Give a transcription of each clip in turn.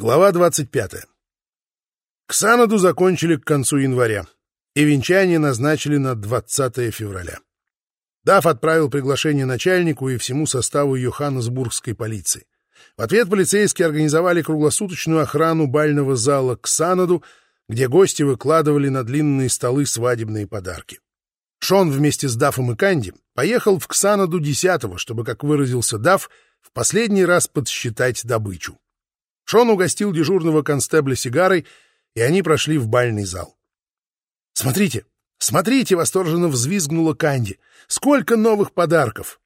Глава 25. Ксанаду закончили к концу января, и венчание назначили на 20 февраля. Даф отправил приглашение начальнику и всему составу Йоханнесбургской полиции. В ответ полицейские организовали круглосуточную охрану бального зала Ксанаду, где гости выкладывали на длинные столы свадебные подарки. Шон вместе с Дафом и Канди поехал в Ксанаду 10 чтобы, как выразился Даф, в последний раз подсчитать добычу. Шон угостил дежурного констебля сигарой, и они прошли в бальный зал. «Смотрите, смотрите!» — восторженно взвизгнула Канди. «Сколько новых подарков!»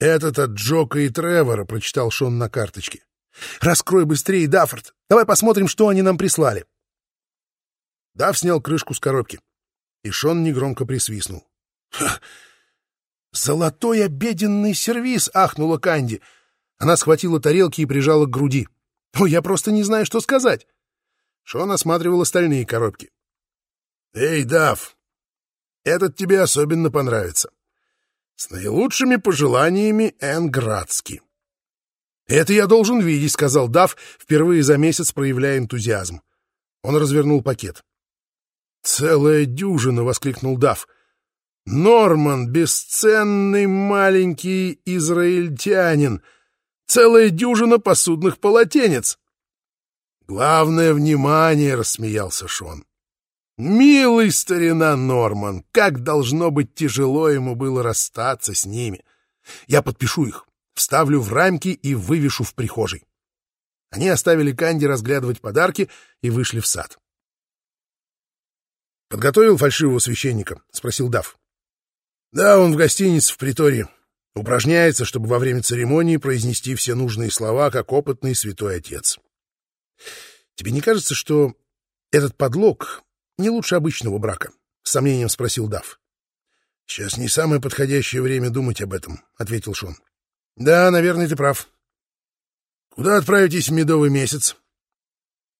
«Этот от Джока и Тревора», — прочитал Шон на карточке. «Раскрой быстрее, Даффорд! Давай посмотрим, что они нам прислали!» Дафф снял крышку с коробки, и Шон негромко присвистнул. «Золотой обеденный сервиз!» — ахнула Канди. Она схватила тарелки и прижала к груди. «Ой, я просто не знаю, что сказать!» Шон осматривал остальные коробки. «Эй, Дав, этот тебе особенно понравится. С наилучшими пожеланиями Энн Градски». «Это я должен видеть», — сказал Дав, впервые за месяц проявляя энтузиазм. Он развернул пакет. «Целая дюжина!» — воскликнул Дав. «Норман, бесценный маленький израильтянин! Целая дюжина посудных полотенец. Главное — внимание, — рассмеялся Шон. Милый старина Норман, как должно быть тяжело ему было расстаться с ними. Я подпишу их, вставлю в рамки и вывешу в прихожей. Они оставили Канди разглядывать подарки и вышли в сад. «Подготовил фальшивого священника?» — спросил Дав. «Да, он в гостинице в притории. Упражняется, чтобы во время церемонии произнести все нужные слова, как опытный святой отец. Тебе не кажется, что этот подлог не лучше обычного брака? С сомнением спросил Дав. Сейчас не самое подходящее время думать об этом, ответил Шон. Да, наверное, ты прав. Куда отправитесь в медовый месяц?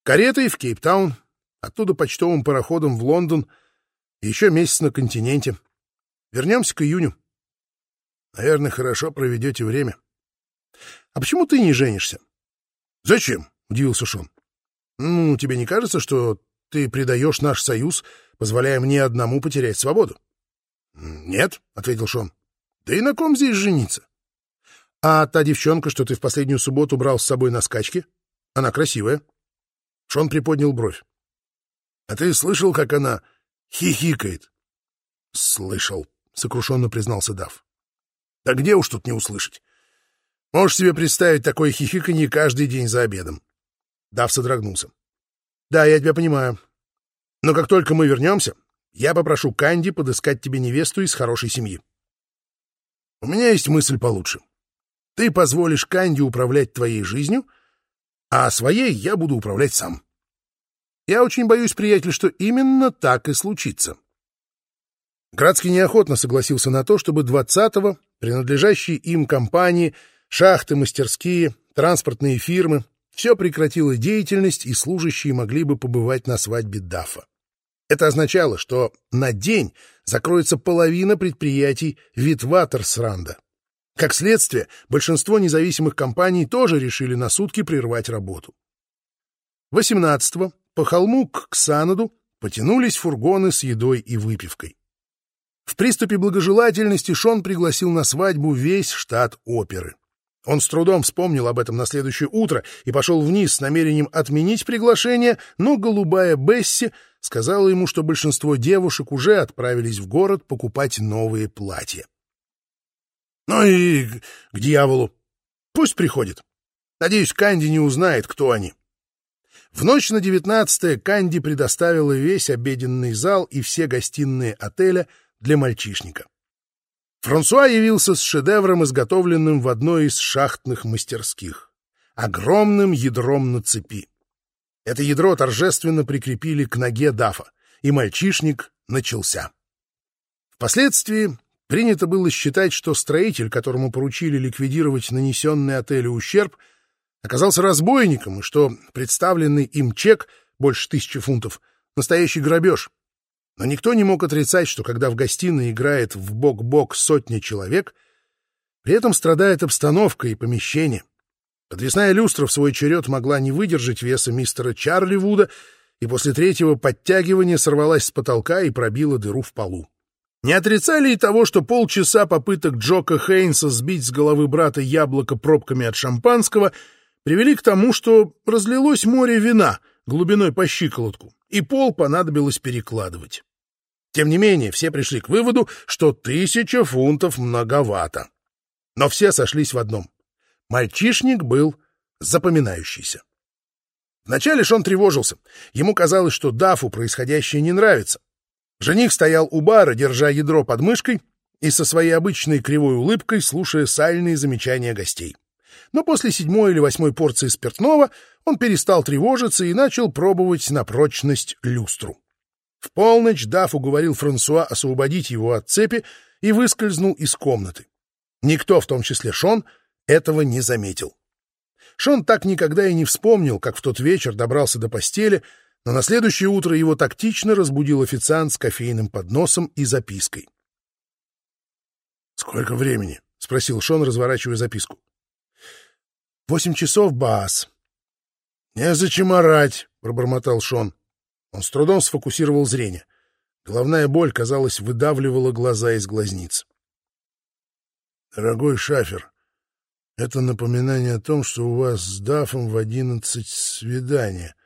Каретой в Кейптаун, оттуда почтовым пароходом в Лондон, еще месяц на континенте. Вернемся к июню. Наверное, хорошо проведете время. — А почему ты не женишься? — Зачем? — удивился Шон. — Ну, тебе не кажется, что ты предаешь наш союз, позволяя мне одному потерять свободу? — Нет, — ответил Шон. — Да и на ком здесь жениться? — А та девчонка, что ты в последнюю субботу брал с собой на скачки? Она красивая. Шон приподнял бровь. — А ты слышал, как она хихикает? — Слышал, — сокрушенно признался Дав. Да где уж тут не услышать? Можешь себе представить такое хихиканье каждый день за обедом. Дав содрогнулся. Да, я тебя понимаю. Но как только мы вернемся, я попрошу Канди подыскать тебе невесту из хорошей семьи. У меня есть мысль получше. Ты позволишь Канди управлять твоей жизнью, а своей я буду управлять сам. Я очень боюсь, приятель, что именно так и случится. Градский неохотно согласился на то, чтобы 20-го принадлежащие им компании, шахты, мастерские, транспортные фирмы — все прекратило деятельность, и служащие могли бы побывать на свадьбе Дафа. Это означало, что на день закроется половина предприятий Витватерсранда. Как следствие, большинство независимых компаний тоже решили на сутки прервать работу. 18-го по холму к Ксанаду потянулись фургоны с едой и выпивкой. В приступе благожелательности Шон пригласил на свадьбу весь штат оперы. Он с трудом вспомнил об этом на следующее утро и пошел вниз с намерением отменить приглашение, но голубая Бесси сказала ему, что большинство девушек уже отправились в город покупать новые платья. «Ну и к дьяволу! Пусть приходит. Надеюсь, Канди не узнает, кто они». В ночь на девятнадцатое Канди предоставила весь обеденный зал и все гостиные отеля — для мальчишника. Франсуа явился с шедевром, изготовленным в одной из шахтных мастерских — огромным ядром на цепи. Это ядро торжественно прикрепили к ноге Дафа, и мальчишник начался. Впоследствии принято было считать, что строитель, которому поручили ликвидировать нанесенный отелю ущерб, оказался разбойником, и что представленный им чек, больше тысячи фунтов, — настоящий грабеж — но никто не мог отрицать, что когда в гостиной играет в бок-бок сотня человек, при этом страдает обстановка и помещение, Подвесная люстра в свой черед могла не выдержать веса мистера Чарли Вуда, и после третьего подтягивания сорвалась с потолка и пробила дыру в полу. Не отрицали и того, что полчаса попыток Джока Хейнса сбить с головы брата яблоко пробками от шампанского привели к тому, что разлилось море вина глубиной по щиколотку, и пол понадобилось перекладывать. Тем не менее, все пришли к выводу, что тысяча фунтов многовато. Но все сошлись в одном. Мальчишник был запоминающийся. Вначале Шон тревожился. Ему казалось, что Дафу происходящее не нравится. Жених стоял у бара, держа ядро под мышкой и со своей обычной кривой улыбкой слушая сальные замечания гостей. Но после седьмой или восьмой порции спиртного он перестал тревожиться и начал пробовать на прочность люстру. В полночь Даф уговорил Франсуа освободить его от цепи и выскользнул из комнаты. Никто, в том числе Шон, этого не заметил. Шон так никогда и не вспомнил, как в тот вечер добрался до постели, но на следующее утро его тактично разбудил официант с кофейным подносом и запиской. «Сколько времени?» — спросил Шон, разворачивая записку. «Восемь часов, Баас». «Незачем орать», — пробормотал Шон. Он с трудом сфокусировал зрение. Головная боль, казалось, выдавливала глаза из глазниц. «Дорогой Шафер, это напоминание о том, что у вас с Дафом в одиннадцать свидания.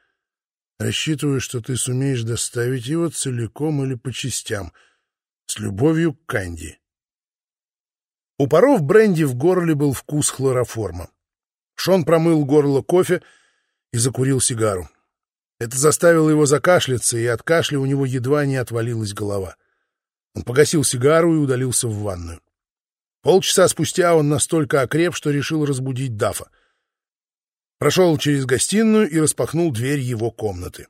Рассчитываю, что ты сумеешь доставить его целиком или по частям. С любовью к Канди. У паров бренди в горле был вкус хлороформа. Шон промыл горло кофе и закурил сигару. Это заставило его закашляться, и от кашля у него едва не отвалилась голова. Он погасил сигару и удалился в ванную. Полчаса спустя он настолько окреп, что решил разбудить Дафа. Прошел через гостиную и распахнул дверь его комнаты.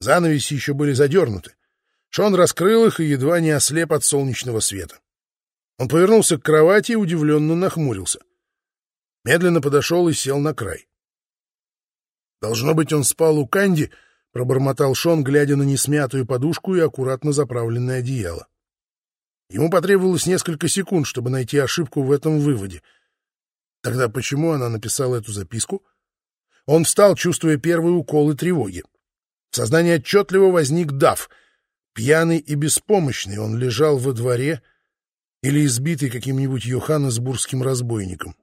Занавеси еще были задернуты. Шон раскрыл их и едва не ослеп от солнечного света. Он повернулся к кровати и удивленно нахмурился. Медленно подошел и сел на край. «Должно быть, он спал у Канди», — пробормотал Шон, глядя на несмятую подушку и аккуратно заправленное одеяло. Ему потребовалось несколько секунд, чтобы найти ошибку в этом выводе. Тогда почему она написала эту записку? Он встал, чувствуя первые уколы тревоги. В сознании отчетливо возник Дав. Пьяный и беспомощный он лежал во дворе или избитый каким-нибудь йоханнесбургским разбойником.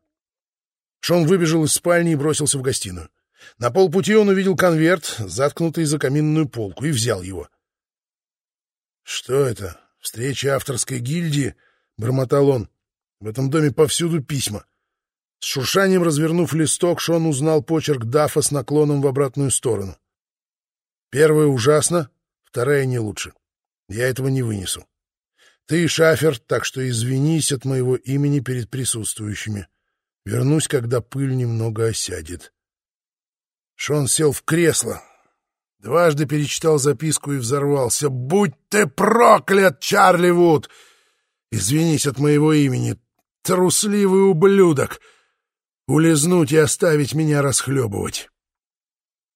Шон выбежал из спальни и бросился в гостиную. На полпути он увидел конверт, заткнутый за каминную полку, и взял его. — Что это? Встреча авторской гильдии, — бормотал он. В этом доме повсюду письма. С шуршанием развернув листок, Шон узнал почерк Дафа с наклоном в обратную сторону. Первая ужасно, вторая не лучше. Я этого не вынесу. Ты шафер, так что извинись от моего имени перед присутствующими. Вернусь, когда пыль немного осядет. Шон сел в кресло, Дважды перечитал записку и взорвался. «Будь ты проклят, Чарли Вуд! Извинись от моего имени, трусливый ублюдок! Улизнуть и оставить меня расхлебывать!»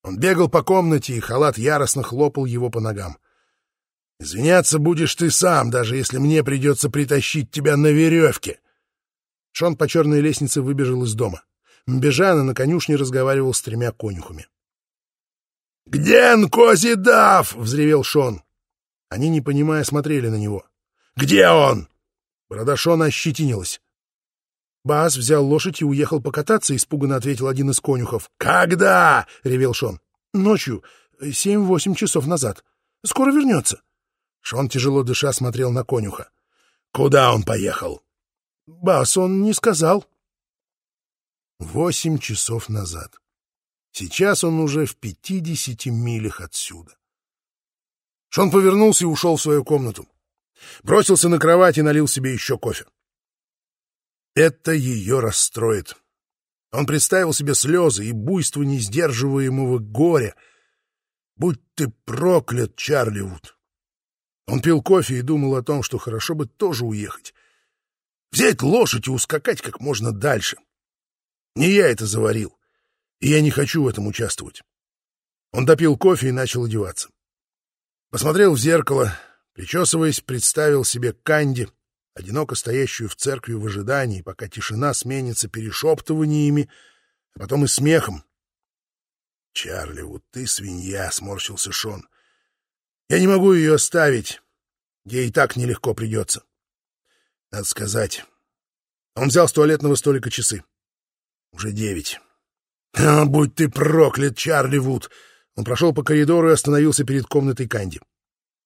Он бегал по комнате, и халат яростно хлопал его по ногам. «Извиняться будешь ты сам, даже если мне придется притащить тебя на веревке!» Шон по черной лестнице выбежал из дома. Мбежана на конюшне разговаривал с тремя конюхами. «Где Нкозидав?» — взревел Шон. Они, не понимая, смотрели на него. «Где он?» Борода Шона ощетинилась. Бас взял лошадь и уехал покататься, — испуганно ответил один из конюхов. «Когда?» — ревел Шон. «Ночью, семь-восемь часов назад. Скоро вернется». Шон, тяжело дыша, смотрел на конюха. «Куда он поехал?» «Бас, он не сказал». Восемь часов назад. Сейчас он уже в пятидесяти милях отсюда. Шон повернулся и ушел в свою комнату. Бросился на кровать и налил себе еще кофе. Это ее расстроит. Он представил себе слезы и буйство несдерживаемого горя. Будь ты проклят, Чарли Вуд. Он пил кофе и думал о том, что хорошо бы тоже уехать. Взять лошадь и ускакать как можно дальше. Не я это заварил и я не хочу в этом участвовать. Он допил кофе и начал одеваться. Посмотрел в зеркало, причесываясь, представил себе Канди, одиноко стоящую в церкви в ожидании, пока тишина сменится перешептываниями, а потом и смехом. «Чарли, вот ты свинья!» — сморщился Шон. «Я не могу ее оставить. Ей и так нелегко придется. Надо сказать...» Он взял с туалетного столика часы. «Уже девять. «О, будь ты проклят, Чарли Вуд!» Он прошел по коридору и остановился перед комнатой Канди.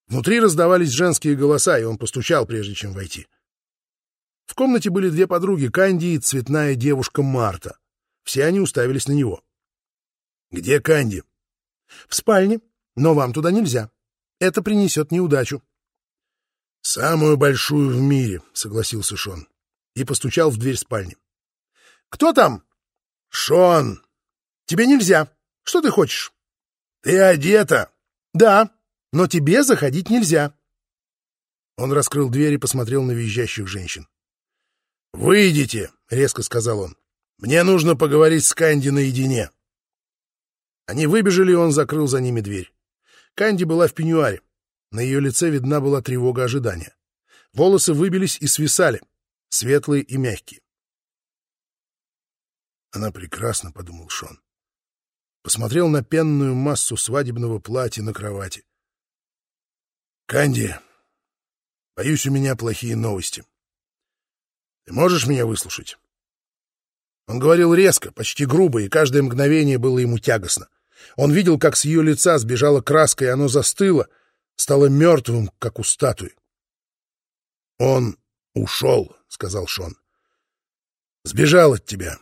Внутри раздавались женские голоса, и он постучал, прежде чем войти. В комнате были две подруги, Канди и цветная девушка Марта. Все они уставились на него. «Где Канди?» «В спальне, но вам туда нельзя. Это принесет неудачу». «Самую большую в мире», — согласился Шон и постучал в дверь спальни. «Кто там?» «Шон!» «Тебе нельзя. Что ты хочешь?» «Ты одета?» «Да, но тебе заходить нельзя». Он раскрыл дверь и посмотрел на визжащих женщин. «Выйдите!» — резко сказал он. «Мне нужно поговорить с Канди наедине». Они выбежали, и он закрыл за ними дверь. Канди была в пеньюаре. На ее лице видна была тревога ожидания. Волосы выбились и свисали, светлые и мягкие. «Она прекрасна», — подумал Шон. Посмотрел на пенную массу свадебного платья на кровати. «Канди, боюсь, у меня плохие новости. Ты можешь меня выслушать?» Он говорил резко, почти грубо, и каждое мгновение было ему тягостно. Он видел, как с ее лица сбежала краска, и оно застыло, стало мертвым, как у статуи. «Он ушел», — сказал Шон. «Сбежал от тебя».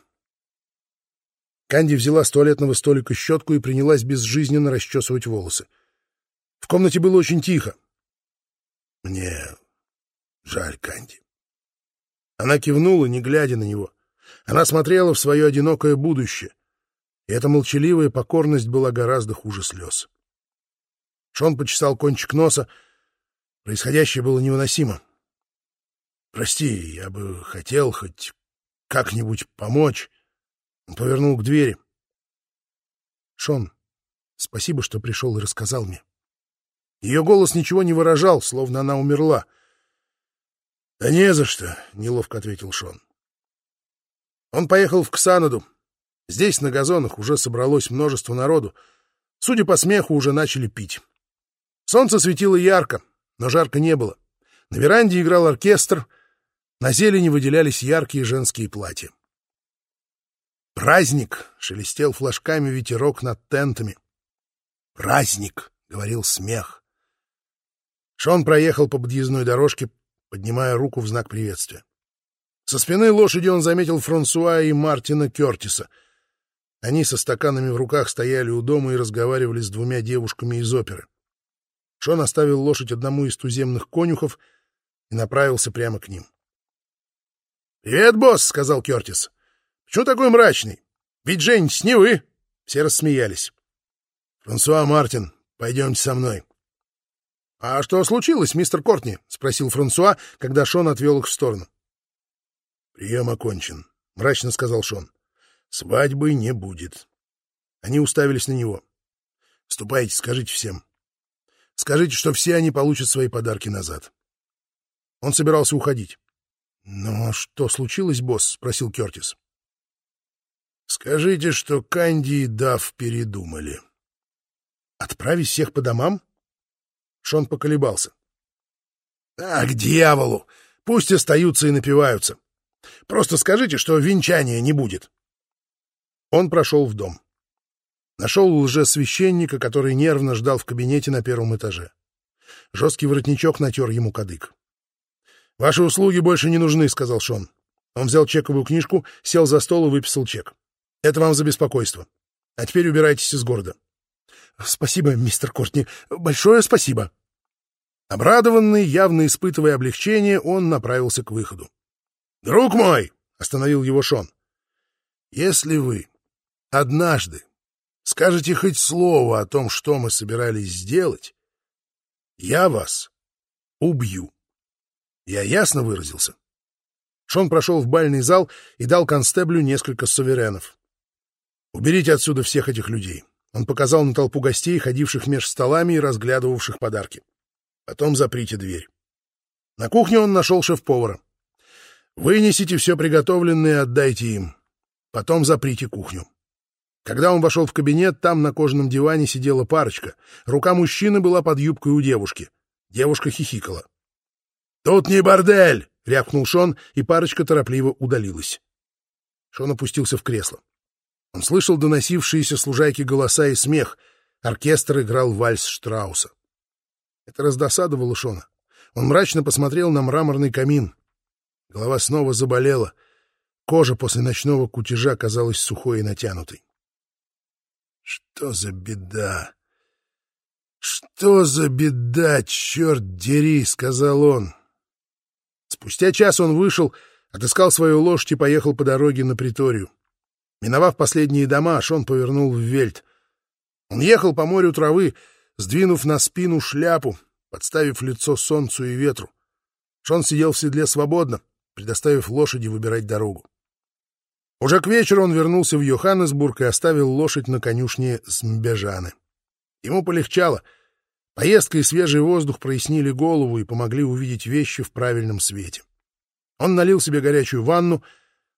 Канди взяла с туалетного столика щетку и принялась безжизненно расчесывать волосы. В комнате было очень тихо. «Мне жаль Канди». Она кивнула, не глядя на него. Она смотрела в свое одинокое будущее, и эта молчаливая покорность была гораздо хуже слез. Шон почесал кончик носа. Происходящее было невыносимо. «Прости, я бы хотел хоть как-нибудь помочь». Повернул к двери. «Шон, спасибо, что пришел и рассказал мне». Ее голос ничего не выражал, словно она умерла. «Да не за что», — неловко ответил Шон. Он поехал в Ксанаду. Здесь, на газонах, уже собралось множество народу. Судя по смеху, уже начали пить. Солнце светило ярко, но жарко не было. На веранде играл оркестр, на зелени выделялись яркие женские платья. «Праздник!» — шелестел флажками ветерок над тентами. «Праздник!» — говорил смех. Шон проехал по подъездной дорожке, поднимая руку в знак приветствия. Со спины лошади он заметил Франсуа и Мартина Кертиса. Они со стаканами в руках стояли у дома и разговаривали с двумя девушками из оперы. Шон оставил лошадь одному из туземных конюхов и направился прямо к ним. «Привет, босс!» — сказал Кертис. Почему такой мрачный? Ведь Жень не вы. Все рассмеялись. Франсуа Мартин, пойдемте со мной. — А что случилось, мистер Кортни? — спросил Франсуа, когда Шон отвел их в сторону. — Прием окончен, — мрачно сказал Шон. — Свадьбы не будет. Они уставились на него. — Ступайте, скажите всем. Скажите, что все они получат свои подарки назад. Он собирался уходить. — Но что случилось, босс? — спросил Кертис. Скажите, что Канди и Дав передумали. Отправить всех по домам? Шон поколебался. А, к дьяволу! Пусть остаются и напиваются. Просто скажите, что венчания не будет. Он прошел в дом. Нашел лжесвященника, который нервно ждал в кабинете на первом этаже. Жесткий воротничок натер ему кадык. — Ваши услуги больше не нужны, — сказал Шон. Он взял чековую книжку, сел за стол и выписал чек. Это вам за беспокойство. А теперь убирайтесь из города. — Спасибо, мистер Кортни. Большое спасибо. Обрадованный, явно испытывая облегчение, он направился к выходу. — Друг мой! — остановил его Шон. — Если вы однажды скажете хоть слово о том, что мы собирались сделать, я вас убью. Я ясно выразился? Шон прошел в бальный зал и дал констеблю несколько суверенов. «Уберите отсюда всех этих людей». Он показал на толпу гостей, ходивших меж столами и разглядывавших подарки. Потом заприте дверь. На кухне он нашел шеф-повара. «Вынесите все приготовленное и отдайте им. Потом заприте кухню». Когда он вошел в кабинет, там на кожаном диване сидела парочка. Рука мужчины была под юбкой у девушки. Девушка хихикала. «Тут не бордель!» — рявкнул Шон, и парочка торопливо удалилась. Шон опустился в кресло. Он слышал доносившиеся с голоса и смех. Оркестр играл вальс Штрауса. Это раздосадовало Шона. Он мрачно посмотрел на мраморный камин. Голова снова заболела. Кожа после ночного кутежа казалась сухой и натянутой. Что за беда? Что за беда, черт дери, сказал он. Спустя час он вышел, отыскал свою лошадь и поехал по дороге на приторию. Миновав последние дома, Шон повернул в Вельт. Он ехал по морю травы, сдвинув на спину шляпу, подставив лицо солнцу и ветру. Шон сидел в седле свободно, предоставив лошади выбирать дорогу. Уже к вечеру он вернулся в Йоханнесбург и оставил лошадь на конюшне Смбежаны. Ему полегчало. Поездка и свежий воздух прояснили голову и помогли увидеть вещи в правильном свете. Он налил себе горячую ванну,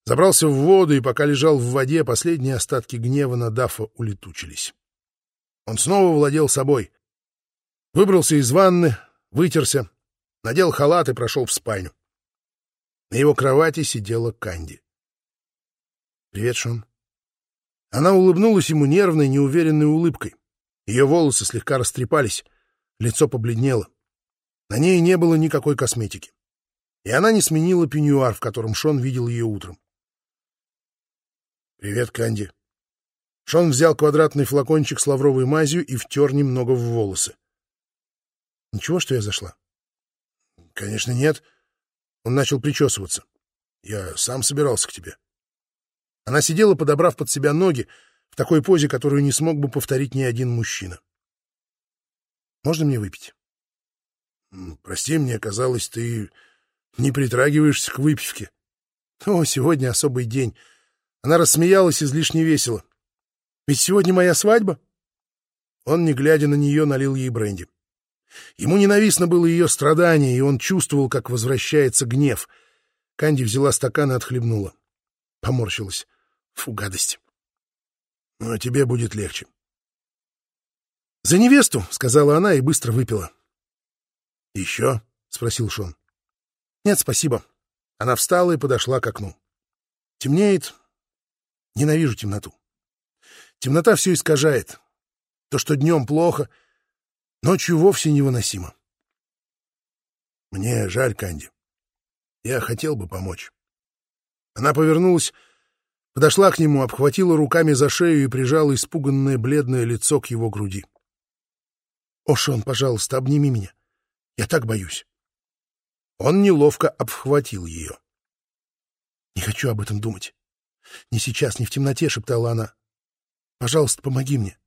забрался в воду, и пока лежал в воде, последние остатки гнева на Дафа улетучились. Он снова владел собой. Выбрался из ванны, вытерся, надел халат и прошел в спальню. На его кровати сидела Канди. «Привет, Шон». Она улыбнулась ему нервной, неуверенной улыбкой. Ее волосы слегка растрепались, лицо побледнело. На ней не было никакой косметики. И она не сменила пеньюар, в котором Шон видел ее утром. «Привет, Канди». Шон взял квадратный флакончик с лавровой мазью и втер немного в волосы. «Ничего, что я зашла?» «Конечно, нет». Он начал причесываться. «Я сам собирался к тебе». Она сидела, подобрав под себя ноги, в такой позе, которую не смог бы повторить ни один мужчина. «Можно мне выпить?» «Прости, мне казалось, ты не притрагиваешься к выпивке». «О, сегодня особый день». Она рассмеялась излишне весело. «Ведь сегодня моя свадьба?» Он, не глядя на нее, налил ей бренди. Ему ненавистно было ее страдание, и он чувствовал, как возвращается гнев. Канди взяла стакан и отхлебнула. Поморщилась. Фу, гадость. Ну, а тебе будет легче. «За невесту!» — сказала она и быстро выпила. «Еще?» — спросил Шон. «Нет, спасибо». Она встала и подошла к окну. Темнеет. Ненавижу темноту. Темнота все искажает. То, что днем плохо, ночью вовсе невыносимо. Мне жаль, Канди. Я хотел бы помочь. Она повернулась подошла к нему, обхватила руками за шею и прижала испуганное бледное лицо к его груди. — О, Шон, пожалуйста, обними меня. Я так боюсь. Он неловко обхватил ее. — Не хочу об этом думать. Не сейчас, не в темноте, — шептала она. — Пожалуйста, помоги мне.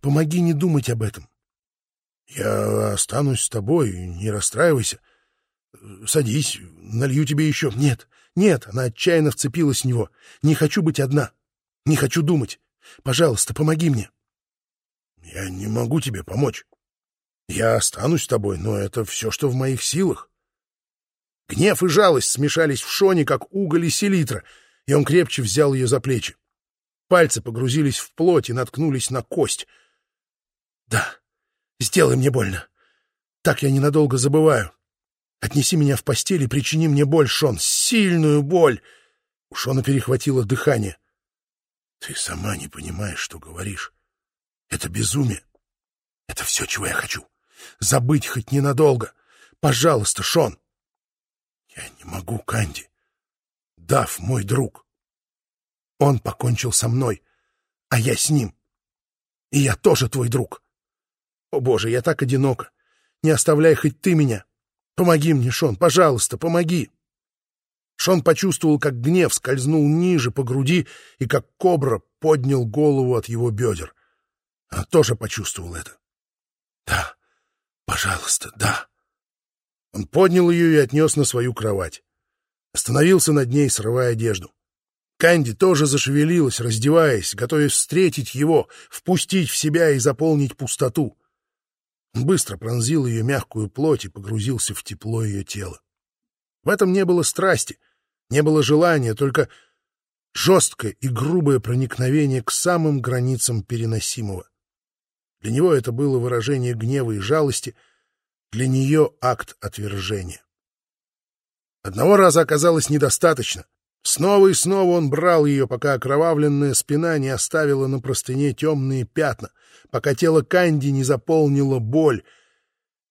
Помоги не думать об этом. — Я останусь с тобой, не расстраивайся. Садись, налью тебе еще. Нет, нет, она отчаянно вцепилась в него. Не хочу быть одна. Не хочу думать. Пожалуйста, помоги мне. Я не могу тебе помочь. Я останусь с тобой, но это все, что в моих силах. Гнев и жалость смешались в Шоне, как уголь и селитра, и он крепче взял ее за плечи. Пальцы погрузились в плоть и наткнулись на кость. Да, сделай мне больно. Так я ненадолго забываю. Отнеси меня в постель и причини мне боль, Шон, сильную боль. У Шона перехватило дыхание. Ты сама не понимаешь, что говоришь. Это безумие. Это все, чего я хочу. Забыть хоть ненадолго. Пожалуйста, Шон. Я не могу, Канди. Дав, мой друг. Он покончил со мной, а я с ним. И я тоже твой друг. О, Боже, я так одинока. Не оставляй хоть ты меня. Помоги мне, Шон, пожалуйста, помоги. Шон почувствовал, как гнев скользнул ниже по груди и как кобра поднял голову от его бедер. Она тоже почувствовал это. Да, пожалуйста, да. Он поднял ее и отнес на свою кровать. Остановился над ней, срывая одежду. Канди тоже зашевелилась, раздеваясь, готовясь встретить его, впустить в себя и заполнить пустоту быстро пронзил ее мягкую плоть и погрузился в тепло ее тела. В этом не было страсти, не было желания, только Жесткое и грубое проникновение к самым границам переносимого. Для него это было выражение гнева и жалости, для нее акт отвержения. Одного раза оказалось недостаточно. Снова и снова он брал ее, пока окровавленная спина не оставила на простыне темные пятна, пока тело Канди не заполнила боль.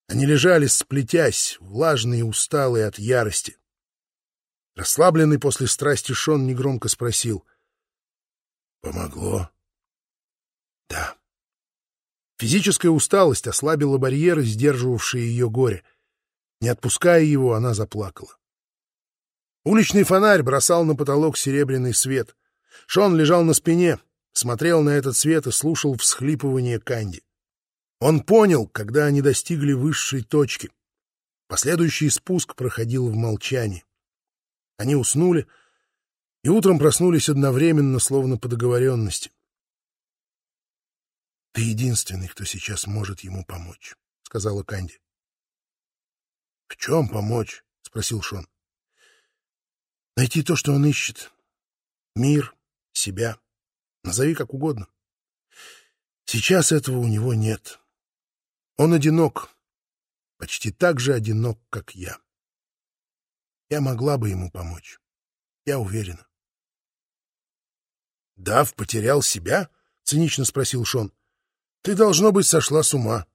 Они лежали, сплетясь, влажные и усталые от ярости. Расслабленный после страсти Шон негромко спросил. «Помогло?» «Да». Физическая усталость ослабила барьеры, сдерживавшие ее горе. Не отпуская его, она заплакала. Уличный фонарь бросал на потолок серебряный свет. Шон лежал на спине, смотрел на этот свет и слушал всхлипывание Канди. Он понял, когда они достигли высшей точки. Последующий спуск проходил в молчании. Они уснули и утром проснулись одновременно, словно по договоренности. — Ты единственный, кто сейчас может ему помочь, — сказала Канди. — В чем помочь? — спросил Шон. — Найти то, что он ищет. Мир, себя. Назови как угодно. Сейчас этого у него нет. Он одинок, почти так же одинок, как я. Я могла бы ему помочь. Я уверена. «Дав потерял себя?» — цинично спросил Шон. «Ты, должно быть, сошла с ума.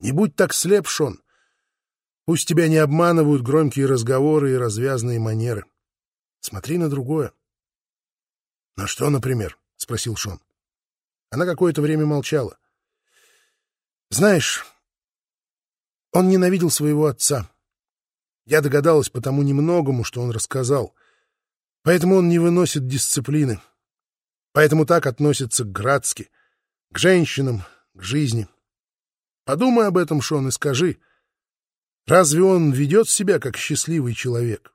Не будь так слеп, Шон. Пусть тебя не обманывают громкие разговоры и развязные манеры. Смотри на другое». «На что, например?» — спросил Шон. Она какое-то время молчала. «Знаешь, он ненавидел своего отца. Я догадалась по тому немногому, что он рассказал. Поэтому он не выносит дисциплины. Поэтому так относится к Градске, к женщинам, к жизни. Подумай об этом, Шон, и скажи, разве он ведет себя как счастливый человек?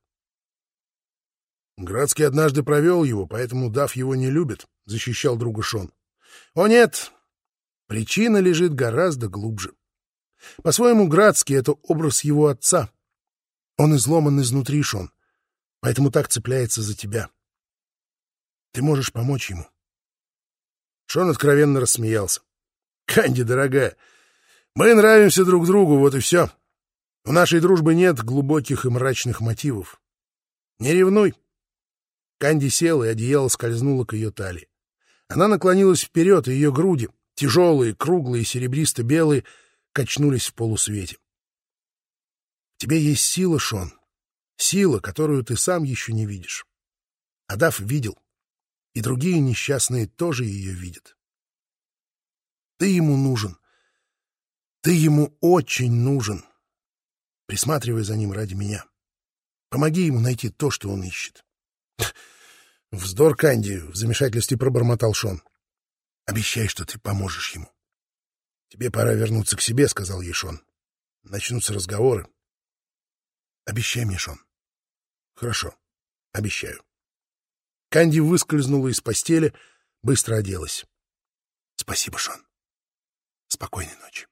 Градский однажды провел его, поэтому Дав его не любит, — защищал друга Шон. О нет, причина лежит гораздо глубже. По-своему, Градский — это образ его отца — он изломан изнутри, Шон, поэтому так цепляется за тебя. Ты можешь помочь ему. Шон откровенно рассмеялся. «Канди, дорогая, мы нравимся друг другу, вот и все. У нашей дружбы нет глубоких и мрачных мотивов. Не ревнуй». Канди села, и одеяло скользнуло к ее талии. Она наклонилась вперед, и ее груди, тяжелые, круглые, серебристо-белые, качнулись в полусвете тебе есть сила, Шон. Сила, которую ты сам еще не видишь. Адав видел, и другие несчастные тоже ее видят. Ты ему нужен. Ты ему очень нужен. Присматривай за ним ради меня. Помоги ему найти то, что он ищет. Вздор, Канди, в замешательстве пробормотал Шон. Обещай, что ты поможешь ему. Тебе пора вернуться к себе, сказал ей Шон. Начнутся разговоры. Обещай мне, Шон. Хорошо, обещаю. Канди выскользнула из постели, быстро оделась. Спасибо, Шон. Спокойной ночи.